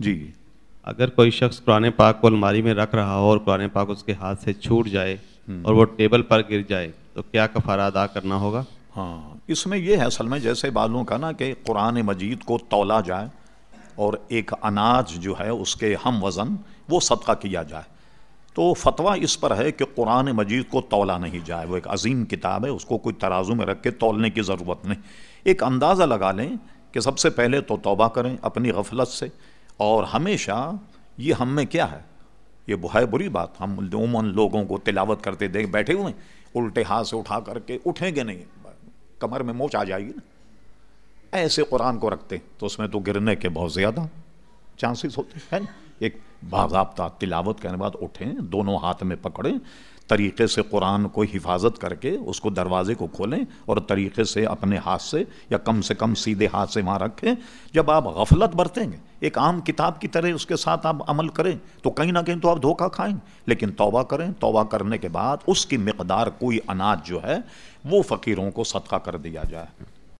جی۔ اگر کوئی شخص قرآن پاک کو الماری میں رکھ رہا ہو اور قرآن پاک اس کے ہاتھ سے چھوٹ جائے اور وہ ٹیبل پر گر جائے تو کیا کفارہ ادا کرنا ہوگا؟ ہاں اس میں یہ ہے اصل میں جیسے بالوں کا نا کہ قرآن مجید کو تولا جائے اور ایک اناج جو ہے اس کے ہم وزن وہ صدقہ کیا جائے۔ تو فتویٰ اس پر ہے کہ قرآن مجید کو تولا نہیں جائے وہ ایک عظیم کتاب ہے اس کو کوئی ترازو میں رکھ کے تولنے کی ضرورت نہیں۔ ایک اندازہ لگا لیں کہ سب سے پہلے تو توبہ کریں اپنی غفلت سے اور ہمیشہ یہ ہم میں کیا ہے؟ یہ ہے بری بات۔ ہم عموماً لوگوں کو تلاوت کرتے دیکھ بیٹھے ہوئے الٹے ہاتھ سے اٹھا کر کے اٹھیں گے نہیں؟ کمر میں موچ آ جائے گی نا۔ ایسے قرآن کو رکھتے تو اس میں تو گرنے کے بہت زیادہ چانسز ہوتے ہیں ایک باضابطہ تلاوت کرنے بعد اٹھیں، دونوں ہاتھ میں پکڑیں، طریقے سے قرآن کو حفاظت کر کے اس کو دروازے کو کھولیں اور طریقے سے اپنے ہاتھ سے یا کم سے کم سیدھے ہاتھ سے وہاں رکھیں۔ جب آپ غفلت برتیں گے، ایک عام کتاب کی طرح اس کے ساتھ آپ عمل کریں تو کہیں نہ کہیں تو آپ دھوکہ کھائیں۔ لیکن توبہ کریں، توبہ کرنے کے بعد اس کی مقدار کوئی اناج جو ہے وہ فقیروں کو صدقہ کر دیا جائے۔